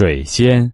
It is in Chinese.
水仙。